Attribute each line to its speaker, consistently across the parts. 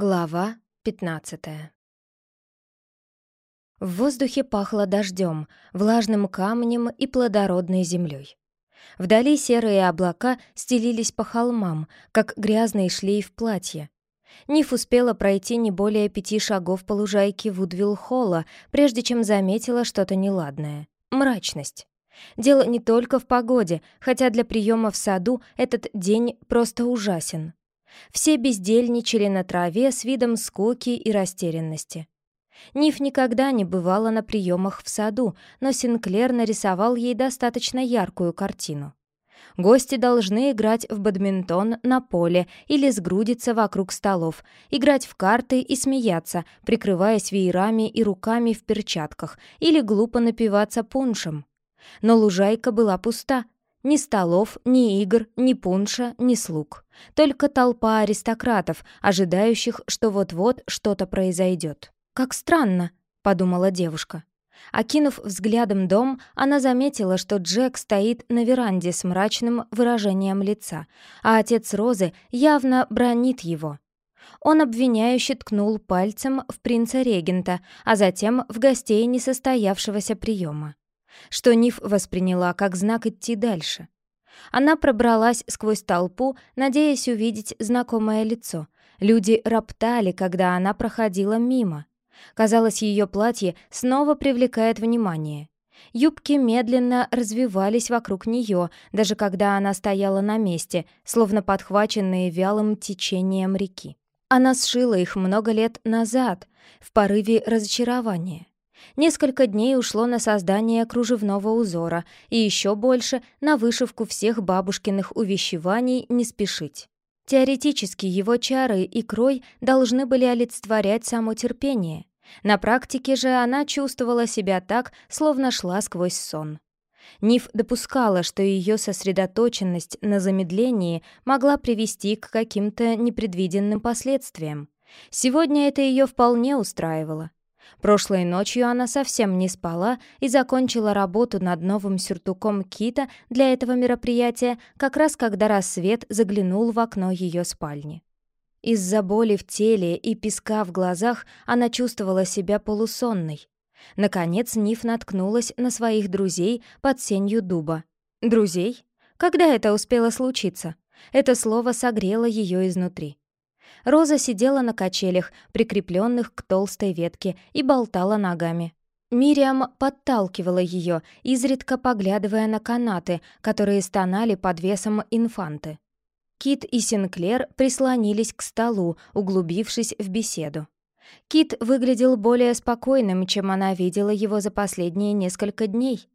Speaker 1: Глава 15 В воздухе пахло дождем, влажным камнем и плодородной землей. Вдали серые облака стелились по холмам, как грязный шлейф платья. Ниф успела пройти не более пяти шагов по лужайке Вудвилл-холла, прежде чем заметила что-то неладное — мрачность. Дело не только в погоде, хотя для приема в саду этот день просто ужасен — все бездельничали на траве с видом скуки и растерянности. Ниф никогда не бывала на приемах в саду, но Синклер нарисовал ей достаточно яркую картину. Гости должны играть в бадминтон на поле или сгрудиться вокруг столов, играть в карты и смеяться, прикрываясь веерами и руками в перчатках, или глупо напиваться пуншем. Но лужайка была пуста, ни столов, ни игр, ни пунша, ни слуг. Только толпа аристократов, ожидающих, что вот-вот что-то произойдет. «Как странно», — подумала девушка. Окинув взглядом дом, она заметила, что Джек стоит на веранде с мрачным выражением лица, а отец Розы явно бронит его. Он обвиняюще ткнул пальцем в принца-регента, а затем в гостей несостоявшегося приема что Ниф восприняла как знак идти дальше. Она пробралась сквозь толпу, надеясь увидеть знакомое лицо. Люди роптали, когда она проходила мимо. Казалось, ее платье снова привлекает внимание. Юбки медленно развивались вокруг нее, даже когда она стояла на месте, словно подхваченные вялым течением реки. Она сшила их много лет назад, в порыве разочарования. Несколько дней ушло на создание кружевного узора и еще больше на вышивку всех бабушкиных увещеваний «не спешить». Теоретически его чары и крой должны были олицетворять само терпение. На практике же она чувствовала себя так, словно шла сквозь сон. Ниф допускала, что ее сосредоточенность на замедлении могла привести к каким-то непредвиденным последствиям. Сегодня это ее вполне устраивало. Прошлой ночью она совсем не спала и закончила работу над новым сюртуком Кита для этого мероприятия, как раз когда рассвет заглянул в окно ее спальни. Из-за боли в теле и песка в глазах она чувствовала себя полусонной. Наконец Ниф наткнулась на своих друзей под сенью дуба. «Друзей? Когда это успело случиться?» Это слово согрело ее изнутри. Роза сидела на качелях, прикрепленных к толстой ветке, и болтала ногами. Мириам подталкивала ее, изредка поглядывая на канаты, которые стонали под весом инфанты. Кит и Синклер прислонились к столу, углубившись в беседу. Кит выглядел более спокойным, чем она видела его за последние несколько дней.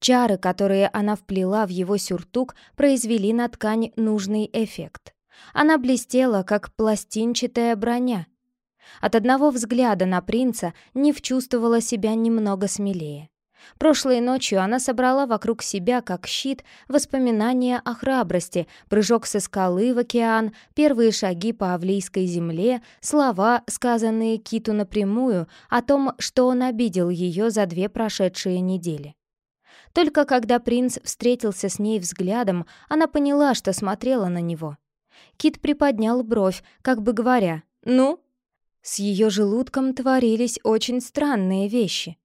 Speaker 1: Чары, которые она вплела в его сюртук, произвели на ткань нужный эффект. Она блестела, как пластинчатая броня. От одного взгляда на принца Нив чувствовала себя немного смелее. Прошлой ночью она собрала вокруг себя, как щит, воспоминания о храбрости, прыжок со скалы в океан, первые шаги по Авлийской земле, слова, сказанные Киту напрямую, о том, что он обидел ее за две прошедшие недели. Только когда принц встретился с ней взглядом, она поняла, что смотрела на него. Кит приподнял бровь, как бы говоря «Ну?». С ее желудком творились очень странные вещи.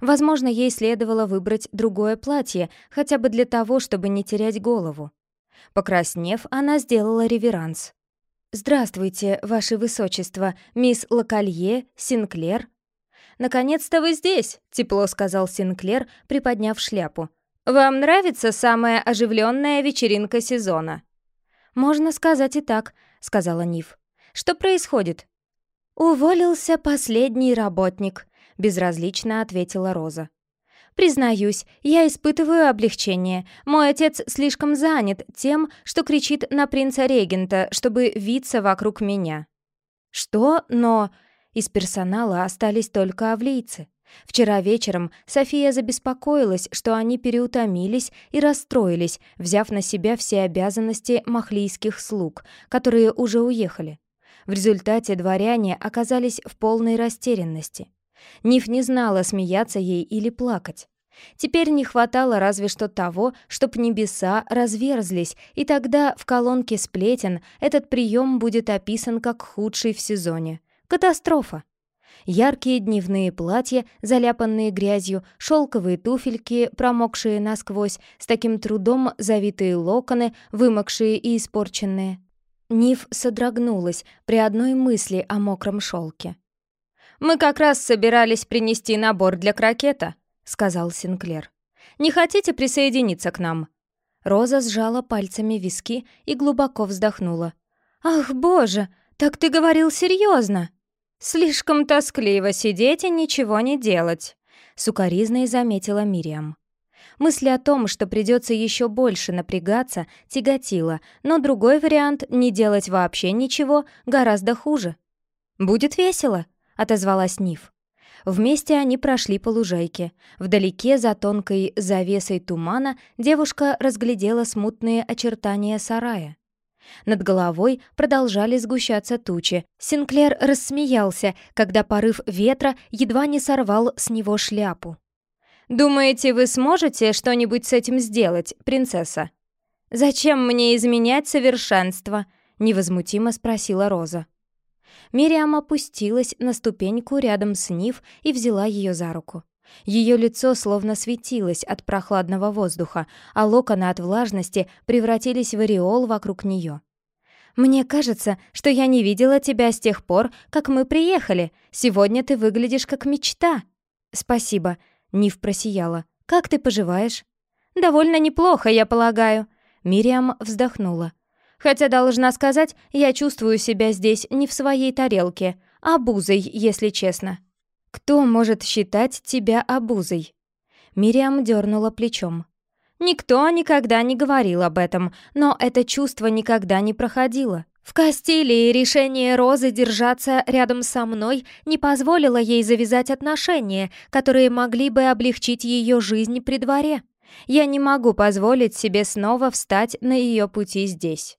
Speaker 1: Возможно, ей следовало выбрать другое платье, хотя бы для того, чтобы не терять голову. Покраснев, она сделала реверанс. «Здравствуйте, ваше высочество, мисс Лакалье, Синклер». «Наконец-то вы здесь», — тепло сказал Синклер, приподняв шляпу. «Вам нравится самая оживленная вечеринка сезона?» «Можно сказать и так», — сказала Ниф. «Что происходит?» «Уволился последний работник», — безразлично ответила Роза. «Признаюсь, я испытываю облегчение. Мой отец слишком занят тем, что кричит на принца-регента, чтобы виться вокруг меня». «Что? Но...» Из персонала остались только авлийцы. Вчера вечером София забеспокоилась, что они переутомились и расстроились, взяв на себя все обязанности махлийских слуг, которые уже уехали. В результате дворяне оказались в полной растерянности. Ниф не знала, смеяться ей или плакать. Теперь не хватало разве что того, чтоб небеса разверзлись, и тогда в колонке сплетен этот прием будет описан как худший в сезоне. Катастрофа. Яркие дневные платья, заляпанные грязью, шелковые туфельки, промокшие насквозь, с таким трудом завитые локоны, вымокшие и испорченные. Нив содрогнулась при одной мысли о мокром шелке. «Мы как раз собирались принести набор для крокета», — сказал Синклер. «Не хотите присоединиться к нам?» Роза сжала пальцами виски и глубоко вздохнула. «Ах, боже, так ты говорил серьезно!» «Слишком тоскливо сидеть и ничего не делать», — сукоризной заметила Мириам. Мысль о том, что придется еще больше напрягаться, тяготила, но другой вариант — не делать вообще ничего — гораздо хуже. «Будет весело», — отозвалась Ниф. Вместе они прошли по лужайке. Вдалеке, за тонкой завесой тумана, девушка разглядела смутные очертания сарая. Над головой продолжали сгущаться тучи. Синклер рассмеялся, когда порыв ветра едва не сорвал с него шляпу. «Думаете, вы сможете что-нибудь с этим сделать, принцесса?» «Зачем мне изменять совершенство?» — невозмутимо спросила Роза. Мириам опустилась на ступеньку рядом с Нив и взяла ее за руку. Ее лицо словно светилось от прохладного воздуха, а локоны от влажности превратились в ореол вокруг нее. «Мне кажется, что я не видела тебя с тех пор, как мы приехали. Сегодня ты выглядишь как мечта». «Спасибо», — Нив просияла. «Как ты поживаешь?» «Довольно неплохо, я полагаю». Мириам вздохнула. «Хотя, должна сказать, я чувствую себя здесь не в своей тарелке, а бузой, если честно». «Кто может считать тебя обузой?» Мириам дернула плечом. «Никто никогда не говорил об этом, но это чувство никогда не проходило. В Кастилии решение Розы держаться рядом со мной не позволило ей завязать отношения, которые могли бы облегчить ее жизнь при дворе. Я не могу позволить себе снова встать на ее пути здесь.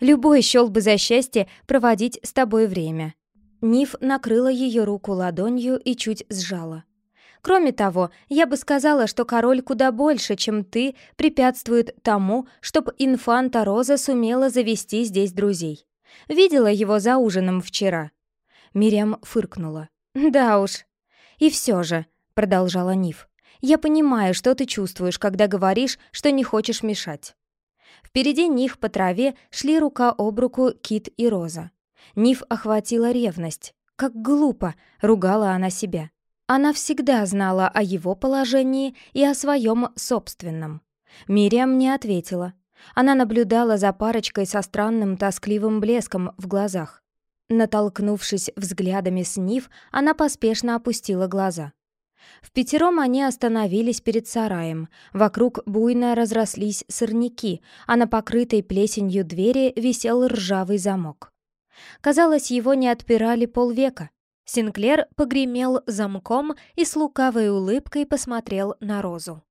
Speaker 1: Любой счел бы за счастье проводить с тобой время. Ниф накрыла ее руку ладонью и чуть сжала. «Кроме того, я бы сказала, что король куда больше, чем ты, препятствует тому, чтобы инфанта Роза сумела завести здесь друзей. Видела его за ужином вчера». Мириам фыркнула. «Да уж». «И все же», — продолжала Ниф, «я понимаю, что ты чувствуешь, когда говоришь, что не хочешь мешать». Впереди них по траве шли рука об руку Кит и Роза. Ниф охватила ревность. Как глупо, ругала она себя. Она всегда знала о его положении и о своем собственном. Мириам не ответила. Она наблюдала за парочкой со странным тоскливым блеском в глазах. Натолкнувшись взглядами с Нив, она поспешно опустила глаза. В пятером они остановились перед сараем. Вокруг буйно разрослись сорняки, а на покрытой плесенью двери висел ржавый замок. Казалось, его не отпирали полвека. Синклер погремел замком и с лукавой улыбкой посмотрел на Розу.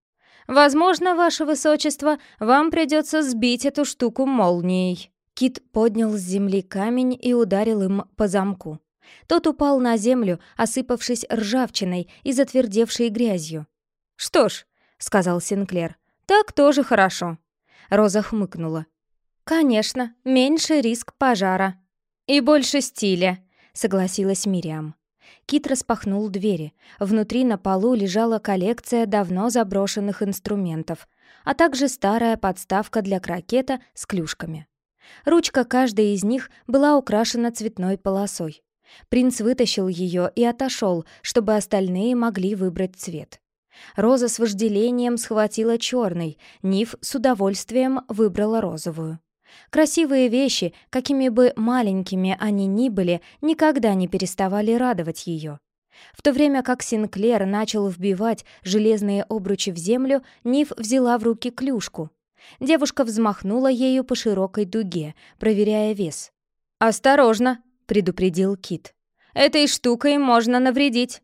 Speaker 1: «Возможно, ваше высочество, вам придется сбить эту штуку молнией». Кит поднял с земли камень и ударил им по замку. Тот упал на землю, осыпавшись ржавчиной и затвердевшей грязью. «Что ж», — сказал Синклер, — «так тоже хорошо». Роза хмыкнула. «Конечно, меньше риск пожара». «И больше стиля», — согласилась Мириам. Кит распахнул двери. Внутри на полу лежала коллекция давно заброшенных инструментов, а также старая подставка для крокета с клюшками. Ручка каждой из них была украшена цветной полосой. Принц вытащил ее и отошел, чтобы остальные могли выбрать цвет. Роза с вожделением схватила черный, Ниф с удовольствием выбрала розовую. Красивые вещи, какими бы маленькими они ни были, никогда не переставали радовать ее. В то время как Синклер начал вбивать железные обручи в землю, Ниф взяла в руки клюшку. Девушка взмахнула ею по широкой дуге, проверяя вес. «Осторожно!» — предупредил Кит. «Этой штукой можно навредить».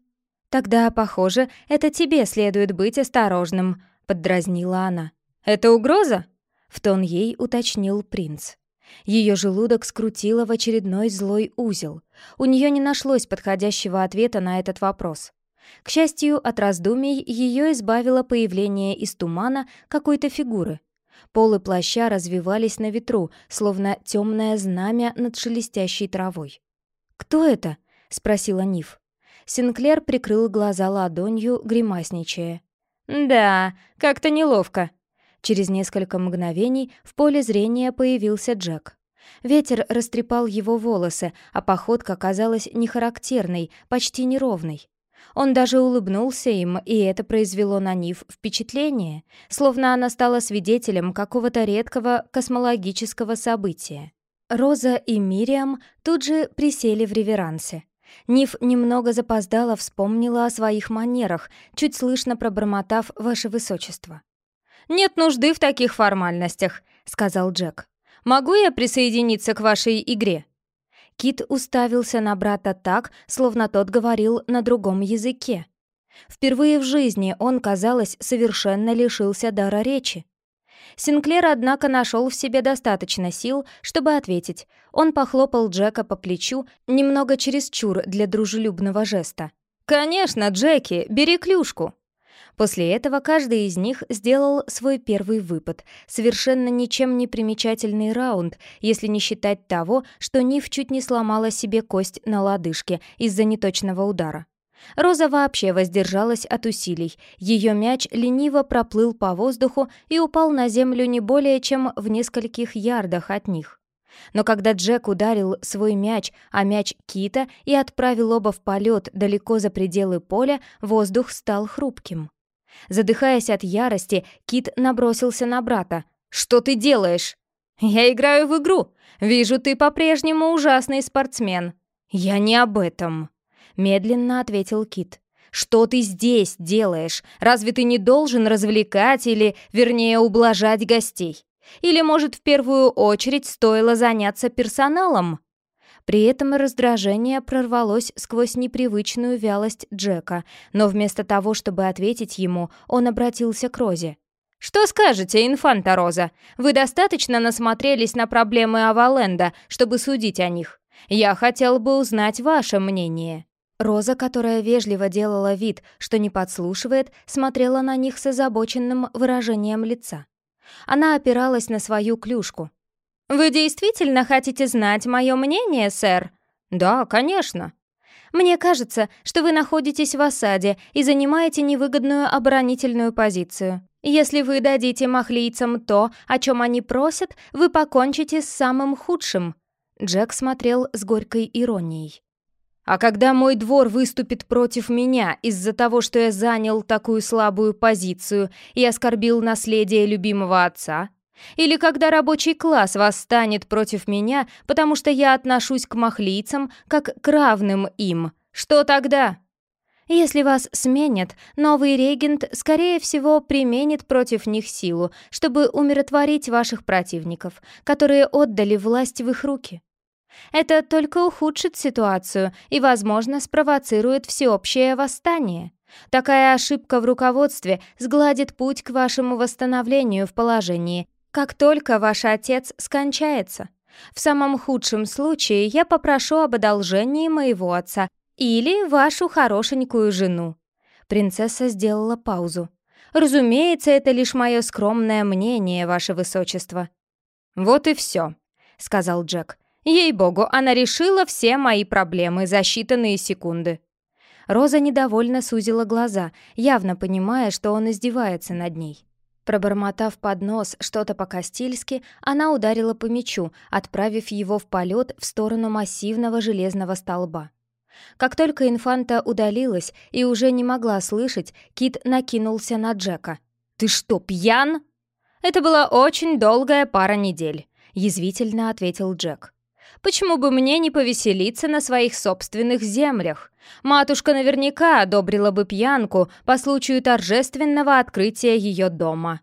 Speaker 1: «Тогда, похоже, это тебе следует быть осторожным», — поддразнила она. «Это угроза?» В тон ей уточнил принц. Ее желудок скрутило в очередной злой узел. У нее не нашлось подходящего ответа на этот вопрос. К счастью, от раздумий ее избавило появление из тумана какой-то фигуры. Полы плаща развивались на ветру, словно темное знамя над шелестящей травой. «Кто это?» — спросила Ниф. Синклер прикрыл глаза ладонью, гримасничая. «Да, как-то неловко». Через несколько мгновений в поле зрения появился Джек. Ветер растрепал его волосы, а походка казалась нехарактерной, почти неровной. Он даже улыбнулся им, и это произвело на Нив впечатление, словно она стала свидетелем какого-то редкого космологического события. Роза и Мириам тут же присели в реверансе. Ниф немного запоздала вспомнила о своих манерах, чуть слышно пробормотав «Ваше Высочество». «Нет нужды в таких формальностях», — сказал Джек. «Могу я присоединиться к вашей игре?» Кит уставился на брата так, словно тот говорил на другом языке. Впервые в жизни он, казалось, совершенно лишился дара речи. Синклер, однако, нашел в себе достаточно сил, чтобы ответить. Он похлопал Джека по плечу, немного чересчур для дружелюбного жеста. «Конечно, Джеки, бери клюшку!» После этого каждый из них сделал свой первый выпад, совершенно ничем не примечательный раунд, если не считать того, что Ниф чуть не сломала себе кость на лодыжке из-за неточного удара. Роза вообще воздержалась от усилий. Ее мяч лениво проплыл по воздуху и упал на землю не более чем в нескольких ярдах от них. Но когда Джек ударил свой мяч, а мяч Кита, и отправил оба в полет далеко за пределы поля, воздух стал хрупким. Задыхаясь от ярости, Кит набросился на брата. «Что ты делаешь?» «Я играю в игру. Вижу, ты по-прежнему ужасный спортсмен». «Я не об этом», медленно ответил Кит. «Что ты здесь делаешь? Разве ты не должен развлекать или, вернее, ублажать гостей? Или, может, в первую очередь стоило заняться персоналом?» При этом раздражение прорвалось сквозь непривычную вялость Джека, но вместо того, чтобы ответить ему, он обратился к Розе. «Что скажете, инфанта Роза? Вы достаточно насмотрелись на проблемы Аваленда, чтобы судить о них. Я хотел бы узнать ваше мнение». Роза, которая вежливо делала вид, что не подслушивает, смотрела на них с озабоченным выражением лица. Она опиралась на свою клюшку. «Вы действительно хотите знать мое мнение, сэр?» «Да, конечно». «Мне кажется, что вы находитесь в осаде и занимаете невыгодную оборонительную позицию. Если вы дадите махлийцам то, о чем они просят, вы покончите с самым худшим». Джек смотрел с горькой иронией. А когда мой двор выступит против меня из-за того, что я занял такую слабую позицию и оскорбил наследие любимого отца? Или когда рабочий класс восстанет против меня, потому что я отношусь к махлийцам как к равным им? Что тогда? Если вас сменят, новый регент, скорее всего, применит против них силу, чтобы умиротворить ваших противников, которые отдали власть в их руки. Это только ухудшит ситуацию и, возможно, спровоцирует всеобщее восстание. Такая ошибка в руководстве сгладит путь к вашему восстановлению в положении, как только ваш отец скончается. В самом худшем случае я попрошу об одолжении моего отца или вашу хорошенькую жену». Принцесса сделала паузу. «Разумеется, это лишь мое скромное мнение, ваше высочество». «Вот и все», — сказал Джек. Ей-богу, она решила все мои проблемы за считанные секунды. Роза недовольно сузила глаза, явно понимая, что он издевается над ней. Пробормотав под нос что-то по-кастильски, она ударила по мячу, отправив его в полет в сторону массивного железного столба. Как только инфанта удалилась и уже не могла слышать, Кит накинулся на Джека. «Ты что, пьян?» «Это была очень долгая пара недель», — язвительно ответил Джек. Почему бы мне не повеселиться на своих собственных землях? Матушка наверняка одобрила бы пьянку по случаю торжественного открытия ее дома.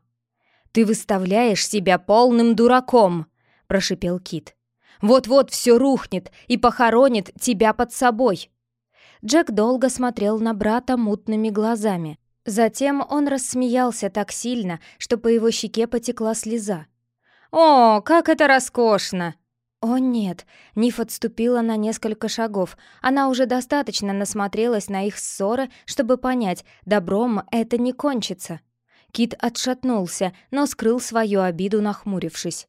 Speaker 1: «Ты выставляешь себя полным дураком», — прошипел Кит. «Вот-вот все рухнет и похоронит тебя под собой». Джек долго смотрел на брата мутными глазами. Затем он рассмеялся так сильно, что по его щеке потекла слеза. «О, как это роскошно!» О нет, Ниф отступила на несколько шагов. Она уже достаточно насмотрелась на их ссоры, чтобы понять, добром это не кончится. Кит отшатнулся, но скрыл свою обиду, нахмурившись.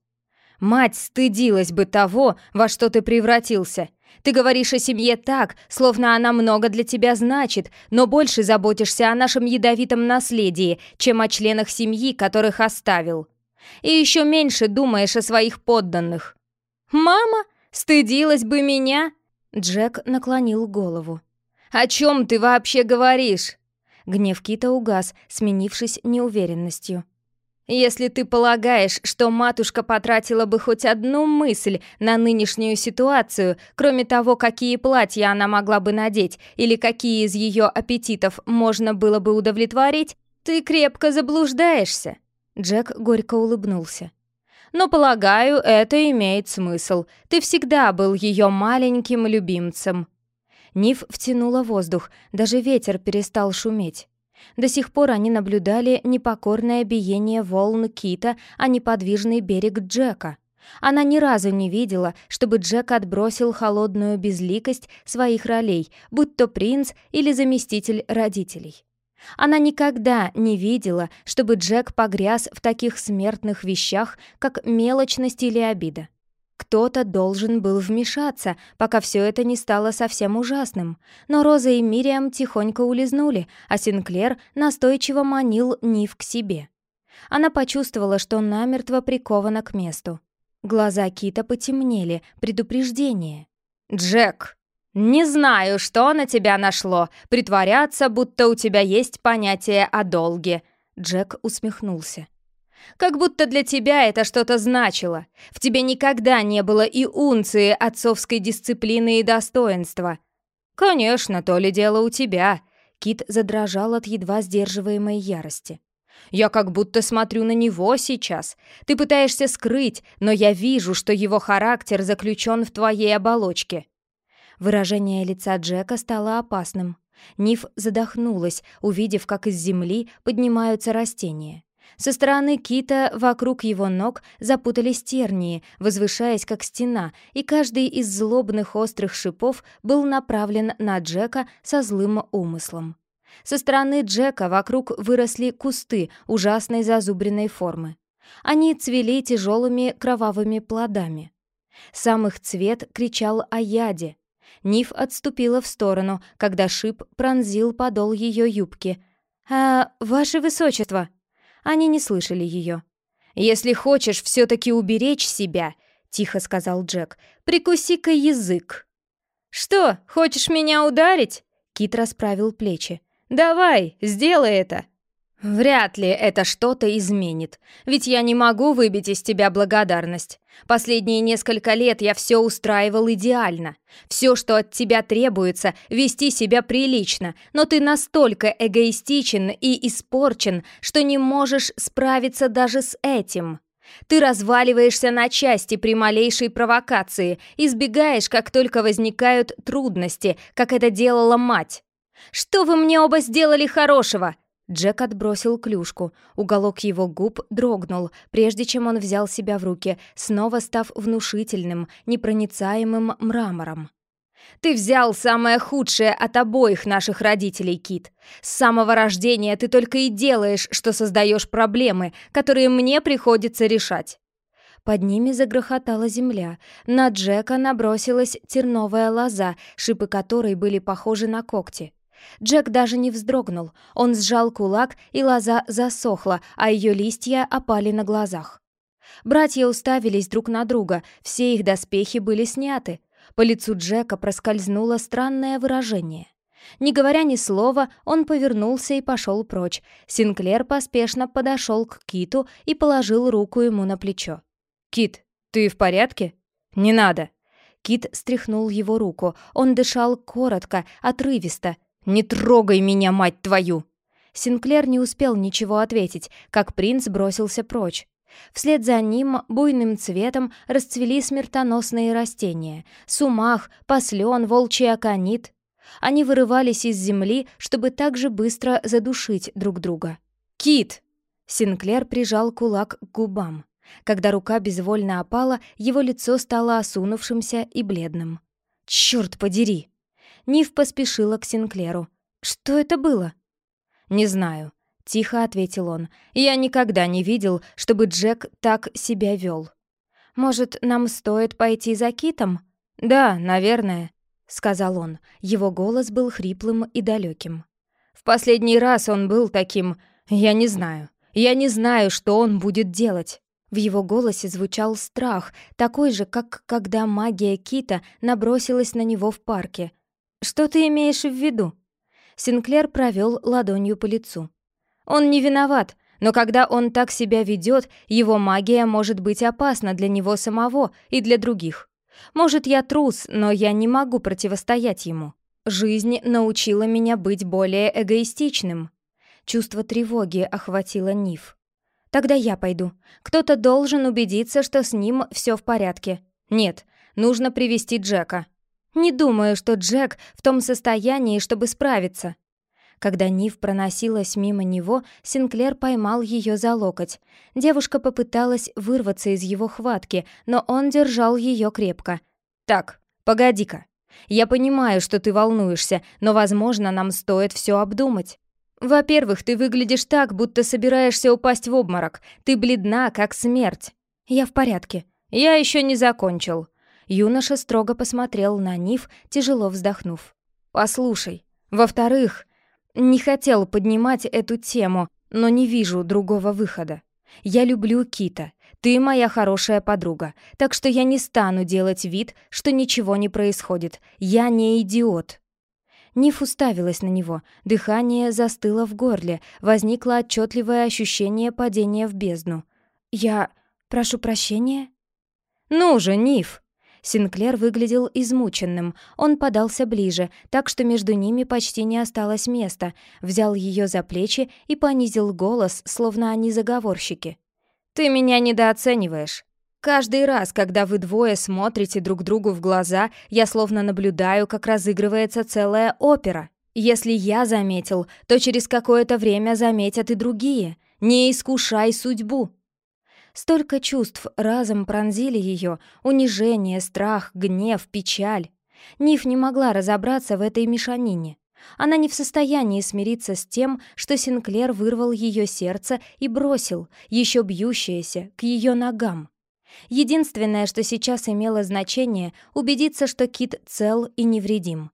Speaker 1: «Мать стыдилась бы того, во что ты превратился. Ты говоришь о семье так, словно она много для тебя значит, но больше заботишься о нашем ядовитом наследии, чем о членах семьи, которых оставил. И еще меньше думаешь о своих подданных». «Мама? Стыдилась бы меня?» Джек наклонил голову. «О чем ты вообще говоришь?» Гнев Кита угас, сменившись неуверенностью. «Если ты полагаешь, что матушка потратила бы хоть одну мысль на нынешнюю ситуацию, кроме того, какие платья она могла бы надеть или какие из ее аппетитов можно было бы удовлетворить, ты крепко заблуждаешься». Джек горько улыбнулся. «Но, полагаю, это имеет смысл. Ты всегда был ее маленьким любимцем». Ниф втянула воздух, даже ветер перестал шуметь. До сих пор они наблюдали непокорное биение волн Кита, а неподвижный берег Джека. Она ни разу не видела, чтобы Джек отбросил холодную безликость своих ролей, будь то принц или заместитель родителей. Она никогда не видела, чтобы Джек погряз в таких смертных вещах, как мелочность или обида. Кто-то должен был вмешаться, пока все это не стало совсем ужасным. Но Роза и Мириам тихонько улизнули, а Синклер настойчиво манил Нив к себе. Она почувствовала, что намертво прикована к месту. Глаза Кита потемнели, предупреждение. «Джек, не знаю, что на тебя нашло, притворяться, будто у тебя есть понятие о долге». Джек усмехнулся. Как будто для тебя это что-то значило. В тебе никогда не было и унции отцовской дисциплины и достоинства. Конечно, то ли дело у тебя. Кит задрожал от едва сдерживаемой ярости. Я как будто смотрю на него сейчас. Ты пытаешься скрыть, но я вижу, что его характер заключен в твоей оболочке. Выражение лица Джека стало опасным. Ниф задохнулась, увидев, как из земли поднимаются растения. Со стороны кита вокруг его ног запутались тернии, возвышаясь как стена, и каждый из злобных острых шипов был направлен на Джека со злым умыслом. Со стороны Джека вокруг выросли кусты ужасной зазубренной формы. Они цвели тяжелыми кровавыми плодами. Сам их цвет кричал о яде. Ниф отступила в сторону, когда шип пронзил подол ее юбки. «А, ваше высочество!» Они не слышали ее. «Если хочешь все-таки уберечь себя», — тихо сказал Джек, — «прикуси-ка язык». «Что, хочешь меня ударить?» Кит расправил плечи. «Давай, сделай это!» «Вряд ли это что-то изменит, ведь я не могу выбить из тебя благодарность. Последние несколько лет я все устраивал идеально. Все, что от тебя требуется, вести себя прилично, но ты настолько эгоистичен и испорчен, что не можешь справиться даже с этим. Ты разваливаешься на части при малейшей провокации, избегаешь, как только возникают трудности, как это делала мать. Что вы мне оба сделали хорошего? Джек отбросил клюшку. Уголок его губ дрогнул, прежде чем он взял себя в руки, снова став внушительным, непроницаемым мрамором. «Ты взял самое худшее от обоих наших родителей, Кит. С самого рождения ты только и делаешь, что создаешь проблемы, которые мне приходится решать». Под ними загрохотала земля. На Джека набросилась терновая лоза, шипы которой были похожи на когти. Джек даже не вздрогнул. Он сжал кулак, и лоза засохла, а ее листья опали на глазах. Братья уставились друг на друга, все их доспехи были сняты. По лицу Джека проскользнуло странное выражение. Не говоря ни слова, он повернулся и пошел прочь. Синклер поспешно подошел к Киту и положил руку ему на плечо. «Кит, ты в порядке?» «Не надо!» Кит стряхнул его руку. Он дышал коротко, отрывисто. «Не трогай меня, мать твою!» Синклер не успел ничего ответить, как принц бросился прочь. Вслед за ним буйным цветом расцвели смертоносные растения — сумах, послен, волчий аконит. Они вырывались из земли, чтобы так же быстро задушить друг друга. «Кит!» Синклер прижал кулак к губам. Когда рука безвольно опала, его лицо стало осунувшимся и бледным. «Чёрт подери!» Нив поспешила к Синклеру. «Что это было?» «Не знаю», — тихо ответил он. «Я никогда не видел, чтобы Джек так себя вел. Может, нам стоит пойти за Китом?» «Да, наверное», — сказал он. Его голос был хриплым и далеким. «В последний раз он был таким... Я не знаю. Я не знаю, что он будет делать». В его голосе звучал страх, такой же, как когда магия Кита набросилась на него в парке. «Что ты имеешь в виду?» Синклер провел ладонью по лицу. «Он не виноват, но когда он так себя ведет, его магия может быть опасна для него самого и для других. Может, я трус, но я не могу противостоять ему. Жизнь научила меня быть более эгоистичным». Чувство тревоги охватило Ниф. Тогда я пойду. Кто-то должен убедиться, что с ним все в порядке. Нет, нужно привести Джека. Не думаю, что Джек в том состоянии, чтобы справиться. Когда Нив проносилась мимо него, Синклер поймал ее за локоть. Девушка попыталась вырваться из его хватки, но он держал ее крепко. «Так, погоди-ка. Я понимаю, что ты волнуешься, но, возможно, нам стоит все обдумать. «Во-первых, ты выглядишь так, будто собираешься упасть в обморок. Ты бледна, как смерть». «Я в порядке. Я еще не закончил». Юноша строго посмотрел на Нив, тяжело вздохнув. «Послушай. Во-вторых, не хотел поднимать эту тему, но не вижу другого выхода. Я люблю Кита. Ты моя хорошая подруга, так что я не стану делать вид, что ничего не происходит. Я не идиот». Ниф уставилась на него, дыхание застыло в горле, возникло отчетливое ощущение падения в бездну. «Я... прошу прощения?» «Ну же, Ниф!» Синклер выглядел измученным. Он подался ближе, так что между ними почти не осталось места, взял ее за плечи и понизил голос, словно они заговорщики. «Ты меня недооцениваешь. Каждый раз, когда вы двое смотрите друг другу в глаза, я словно наблюдаю, как разыгрывается целая опера. Если я заметил, то через какое-то время заметят и другие. Не искушай судьбу. Столько чувств разом пронзили ее: унижение, страх, гнев, печаль. Ниф не могла разобраться в этой мешанине. Она не в состоянии смириться с тем, что Синклер вырвал ее сердце и бросил, еще бьющееся, к ее ногам. Единственное, что сейчас имело значение, убедиться, что Кит цел и невредим.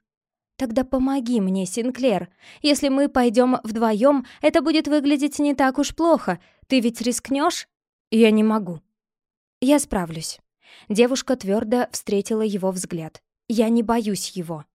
Speaker 1: «Тогда помоги мне, Синклер. Если мы пойдем вдвоем, это будет выглядеть не так уж плохо. Ты ведь рискнешь?» «Я не могу». «Я справлюсь». Девушка твердо встретила его взгляд. «Я не боюсь его».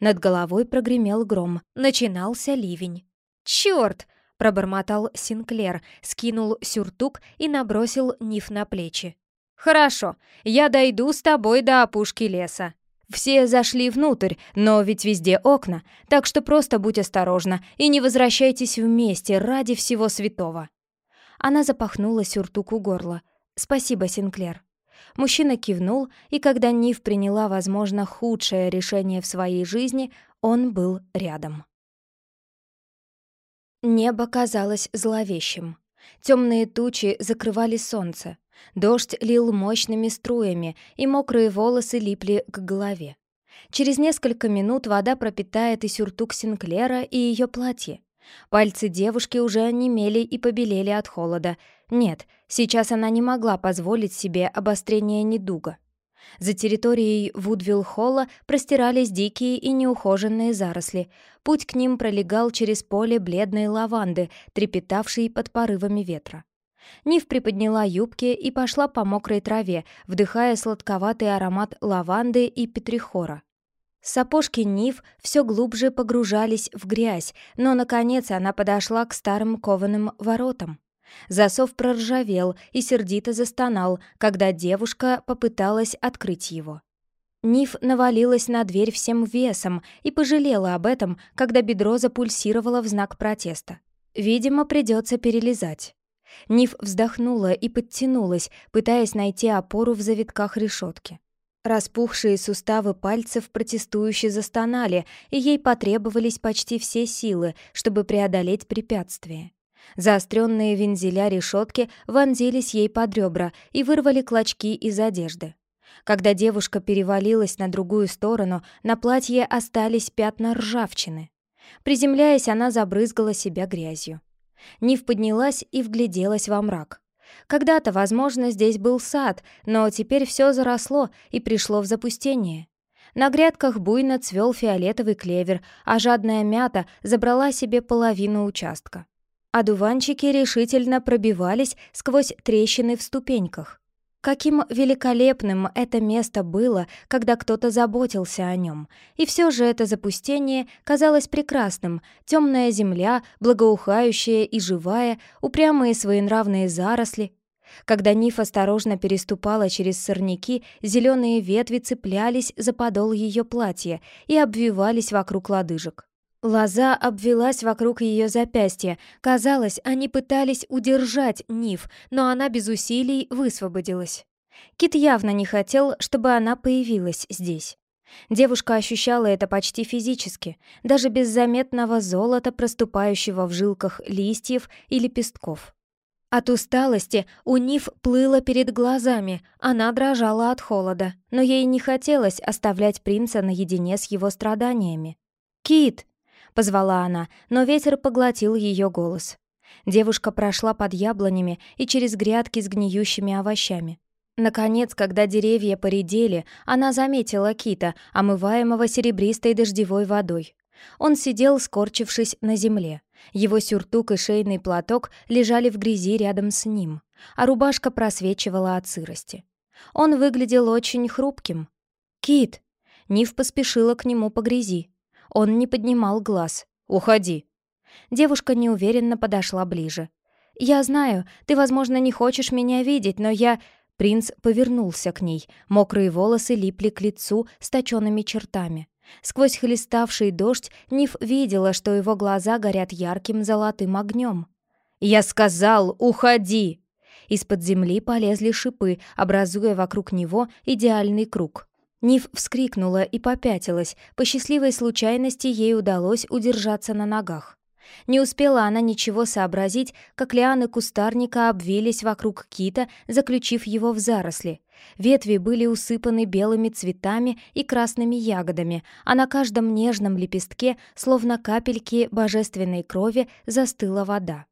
Speaker 1: Над головой прогремел гром. Начинался ливень. «Чёрт!» — пробормотал Синклер, скинул сюртук и набросил Ниф на плечи. «Хорошо, я дойду с тобой до опушки леса». Все зашли внутрь, но ведь везде окна, так что просто будь осторожна и не возвращайтесь вместе ради всего святого». Она запахнула сюртук у горла. «Спасибо, Синклер». Мужчина кивнул, и когда Нив приняла, возможно, худшее решение в своей жизни, он был рядом. Небо казалось зловещим. Темные тучи закрывали солнце. Дождь лил мощными струями, и мокрые волосы липли к голове. Через несколько минут вода пропитает и сюртук Синклера, и ее платье. Пальцы девушки уже онемели и побелели от холода. Нет, сейчас она не могла позволить себе обострение недуга. За территорией Вудвилл-холла простирались дикие и неухоженные заросли. Путь к ним пролегал через поле бледной лаванды, трепетавшей под порывами ветра. Нив приподняла юбки и пошла по мокрой траве, вдыхая сладковатый аромат лаванды и петрихора. Сапожки Нив все глубже погружались в грязь, но, наконец, она подошла к старым кованым воротам. Засов проржавел и сердито застонал, когда девушка попыталась открыть его. Ниф навалилась на дверь всем весом и пожалела об этом, когда бедро запульсировало в знак протеста. Видимо, придется перелезать. Ниф вздохнула и подтянулась, пытаясь найти опору в завитках решетки. Распухшие суставы пальцев протестующе застонали, и ей потребовались почти все силы, чтобы преодолеть препятствие. Заостренные вензеля решетки вонзились ей под ребра и вырвали клочки из одежды. Когда девушка перевалилась на другую сторону, на платье остались пятна ржавчины. Приземляясь, она забрызгала себя грязью. Нив поднялась и вгляделась во мрак. Когда-то, возможно, здесь был сад, но теперь все заросло и пришло в запустение. На грядках буйно цвел фиолетовый клевер, а жадная мята забрала себе половину участка. Одуванчики решительно пробивались сквозь трещины в ступеньках. Каким великолепным это место было, когда кто-то заботился о нем. И все же это запустение казалось прекрасным. Темная земля, благоухающая и живая, упрямые своенравные заросли. Когда Ниф осторожно переступала через сорняки, зеленые ветви цеплялись за подол ее платья и обвивались вокруг лодыжек. Лоза обвелась вокруг ее запястья. Казалось, они пытались удержать Ниф, но она без усилий высвободилась. Кит явно не хотел, чтобы она появилась здесь. Девушка ощущала это почти физически, даже без заметного золота, проступающего в жилках листьев и лепестков. От усталости у Ниф плыло перед глазами, она дрожала от холода, но ей не хотелось оставлять принца наедине с его страданиями. «Кит!» Позвала она, но ветер поглотил ее голос. Девушка прошла под яблонями и через грядки с гниющими овощами. Наконец, когда деревья поредели, она заметила кита, омываемого серебристой дождевой водой. Он сидел, скорчившись на земле. Его сюртук и шейный платок лежали в грязи рядом с ним, а рубашка просвечивала от сырости. Он выглядел очень хрупким. «Кит!» Нив поспешила к нему по грязи. Он не поднимал глаз. «Уходи!» Девушка неуверенно подошла ближе. «Я знаю, ты, возможно, не хочешь меня видеть, но я...» Принц повернулся к ней. Мокрые волосы липли к лицу с точенными чертами. Сквозь хлеставший дождь Ниф видела, что его глаза горят ярким золотым огнем. «Я сказал, уходи!» Из-под земли полезли шипы, образуя вокруг него идеальный круг. Ниф вскрикнула и попятилась. По счастливой случайности ей удалось удержаться на ногах. Не успела она ничего сообразить, как лианы кустарника обвились вокруг кита, заключив его в заросли. Ветви были усыпаны белыми цветами и красными ягодами, а на каждом нежном лепестке, словно капельки божественной крови, застыла вода.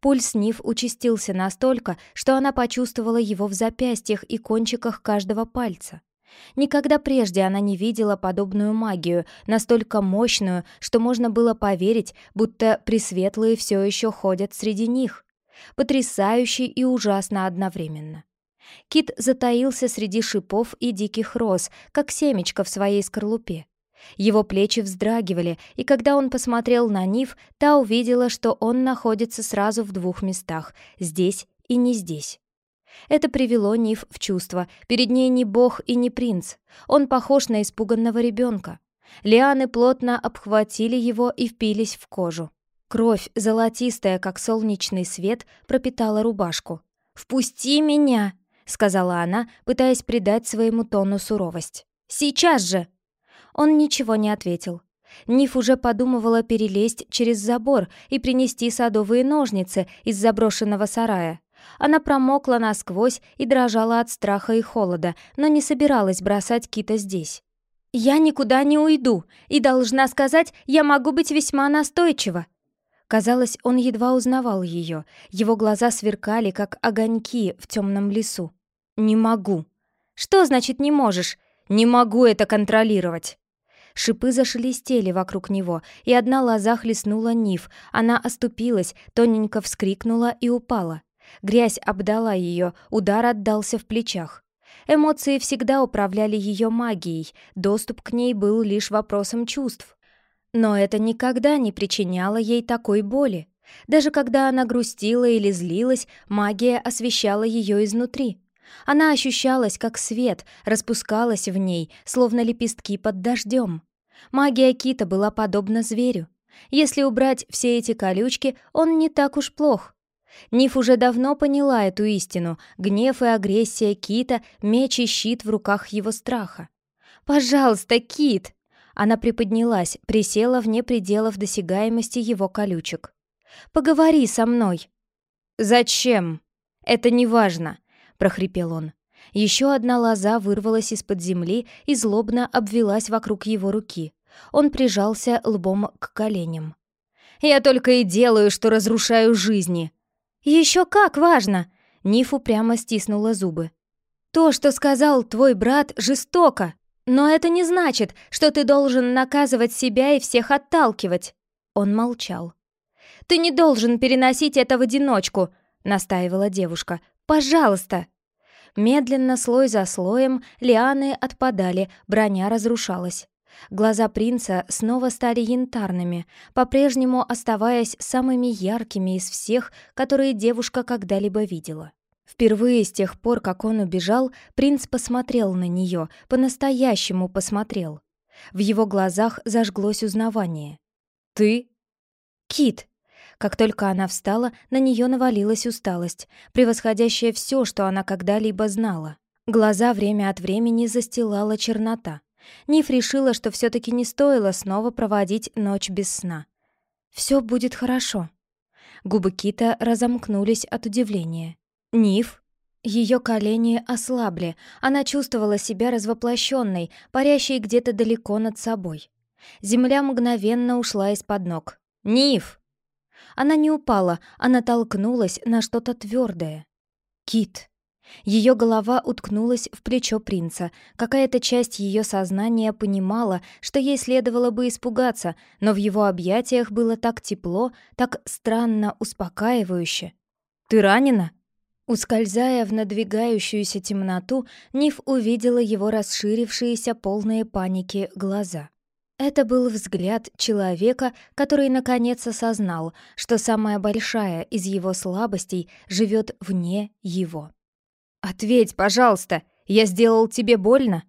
Speaker 1: Пульс Ниф участился настолько, что она почувствовала его в запястьях и кончиках каждого пальца. Никогда прежде она не видела подобную магию, настолько мощную, что можно было поверить, будто пресветлые все еще ходят среди них. Потрясающе и ужасно одновременно. Кит затаился среди шипов и диких роз, как семечко в своей скорлупе. Его плечи вздрагивали, и когда он посмотрел на Нив, та увидела, что он находится сразу в двух местах — здесь и не здесь. Это привело Ниф в чувство. Перед ней не бог и не принц. Он похож на испуганного ребенка. Лианы плотно обхватили его и впились в кожу. Кровь, золотистая, как солнечный свет, пропитала рубашку. «Впусти меня!» — сказала она, пытаясь придать своему тону суровость. «Сейчас же!» Он ничего не ответил. Ниф уже подумывала перелезть через забор и принести садовые ножницы из заброшенного сарая. Она промокла насквозь и дрожала от страха и холода, но не собиралась бросать Кита здесь. «Я никуда не уйду, и должна сказать, я могу быть весьма настойчива». Казалось, он едва узнавал ее. Его глаза сверкали, как огоньки в темном лесу. «Не могу». «Что значит «не можешь»?» «Не могу это контролировать». Шипы зашелестели вокруг него, и одна лоза хлестнула Ниф. Она оступилась, тоненько вскрикнула и упала. Грязь обдала ее, удар отдался в плечах. Эмоции всегда управляли ее магией, доступ к ней был лишь вопросом чувств. Но это никогда не причиняло ей такой боли. Даже когда она грустила или злилась, магия освещала ее изнутри. Она ощущалась как свет, распускалась в ней, словно лепестки под дождем. Магия Кита была подобна зверю. Если убрать все эти колючки, он не так уж плох. Ниф уже давно поняла эту истину. Гнев и агрессия Кита — меч и щит в руках его страха. «Пожалуйста, Кит!» Она приподнялась, присела вне пределов досягаемости его колючек. Поговори со мной». «Зачем? Это не важно», — прохрипел он. Еще одна лоза вырвалась из-под земли и злобно обвелась вокруг его руки. Он прижался лбом к коленям. «Я только и делаю, что разрушаю жизни». «Еще как важно!» Нифу прямо стиснула зубы. «То, что сказал твой брат, жестоко, но это не значит, что ты должен наказывать себя и всех отталкивать». Он молчал. «Ты не должен переносить это в одиночку», — настаивала девушка. «Пожалуйста!» Медленно, слой за слоем, лианы отпадали, броня разрушалась. Глаза принца снова стали янтарными, по-прежнему оставаясь самыми яркими из всех, которые девушка когда-либо видела. Впервые с тех пор, как он убежал, принц посмотрел на нее, по-настоящему посмотрел. В его глазах зажглось узнавание. «Ты?» «Кит!» Как только она встала, на нее навалилась усталость, превосходящая все, что она когда-либо знала. Глаза время от времени застилала чернота. Ниф решила, что все-таки не стоило снова проводить ночь без сна. «Все будет хорошо». Губы Кита разомкнулись от удивления. «Ниф?» Ее колени ослабли, она чувствовала себя развоплощенной, парящей где-то далеко над собой. Земля мгновенно ушла из-под ног. «Ниф!» Она не упала, она толкнулась на что-то твердое. «Кит!» Ее голова уткнулась в плечо принца. Какая-то часть ее сознания понимала, что ей следовало бы испугаться, но в его объятиях было так тепло, так странно успокаивающе. «Ты ранена?» Ускользая в надвигающуюся темноту, Ниф увидела его расширившиеся полные паники глаза. Это был взгляд человека, который наконец осознал, что самая большая из его слабостей живет вне его. «Ответь, пожалуйста, я сделал тебе больно?»